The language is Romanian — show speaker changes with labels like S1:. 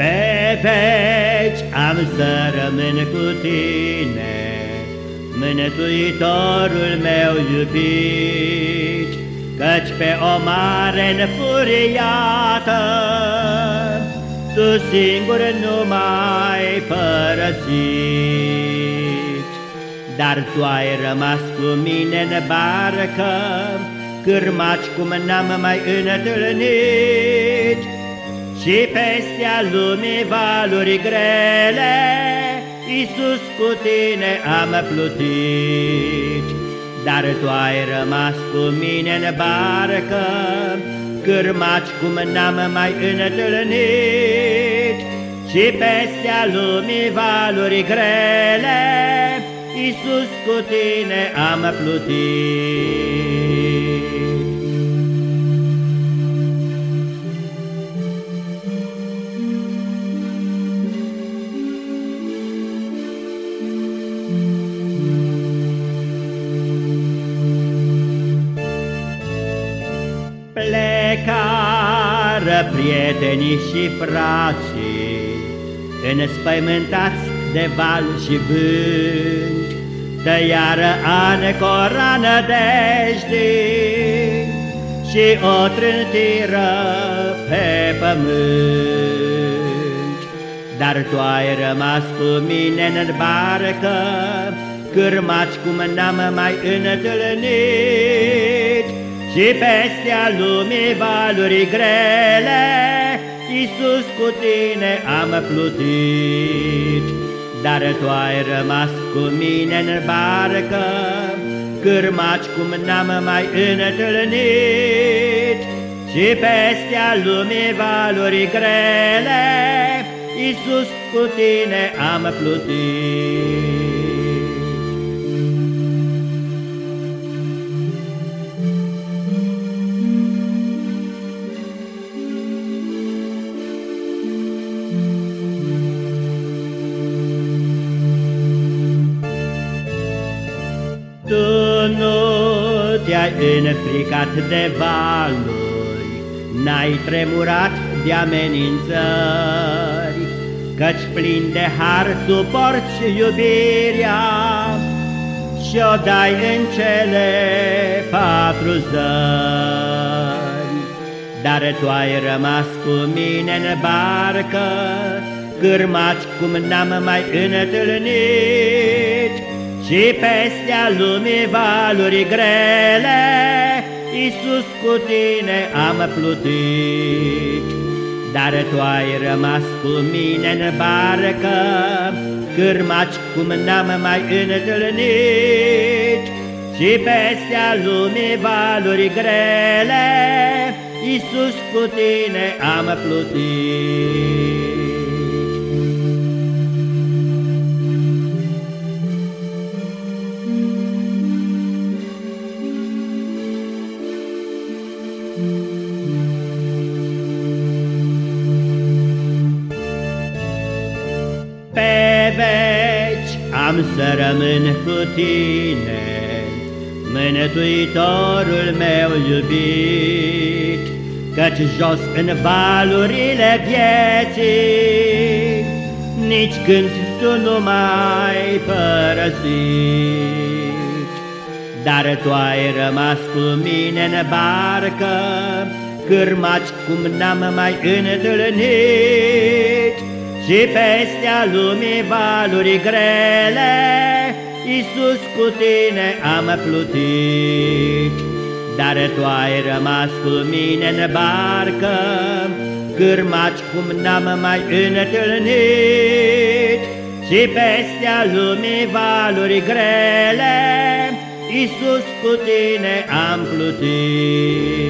S1: Pe veci am să rămân cu tine, Mântuitorul meu iubit, Căci pe o mare înfuriată, Tu singur nu mai părăsit. Dar tu ai rămas cu mine în barcă, Cârmaci cum n-am mai întâlnit, și pestea lumii valuri grele, Iisus cu tine am plutit. Dar tu ai rămas cu mine în barcă, Cârmaci cum n-am mai întâlnit, Și pestea lumii valuri grele, Iisus cu tine am plutit. Plecară prietenii și frații, Înspăimântați de val și vânt, Tăiară ane corană dești Și o trântiră pe pământ. Dar tu ai rămas cu mine în barcă, Cârmaci cum n-am mai întâlnit, și pestea lumii valuri grele, Iisus cu tine am plutit. Dar tu ai rămas cu mine în barcă, Cârmaci cum n-am mai întâlnit, Și pestea lumii valuri grele, Iisus cu tine am plutit. Te-ai înfricat de valuri, N-ai tremurat de amenințări, Căci plin de har tu porți iubirea Și-o dai în cele patru zări. Dar tu ai rămas cu mine în barcă, Cârmaci cum n-am mai întâlnit, și pestea lumii valuri grele, Iisus cu tine am plutit. Dar tu ai rămas cu mine în barcă, Cârmaci cum n-am mai întâlnit, Și pestea lumii valuri grele, Iisus cu tine am plutit. Am să rămân cu tine, Mânătuitorul meu iubit, Căci jos în valurile vieții, Nici când tu nu mai părăsit. Dar tu ai rămas cu mine în barcă, Cârmaci cum n-am mai întâlnit, și pestea lumii valuri grele, Iisus cu tine am plutit. Dar tu ai rămas cu mine în barcă, Cârmaci cum n-am mai întâlnit, Și pestea lumii valuri grele, Iisus cu tine am plutit.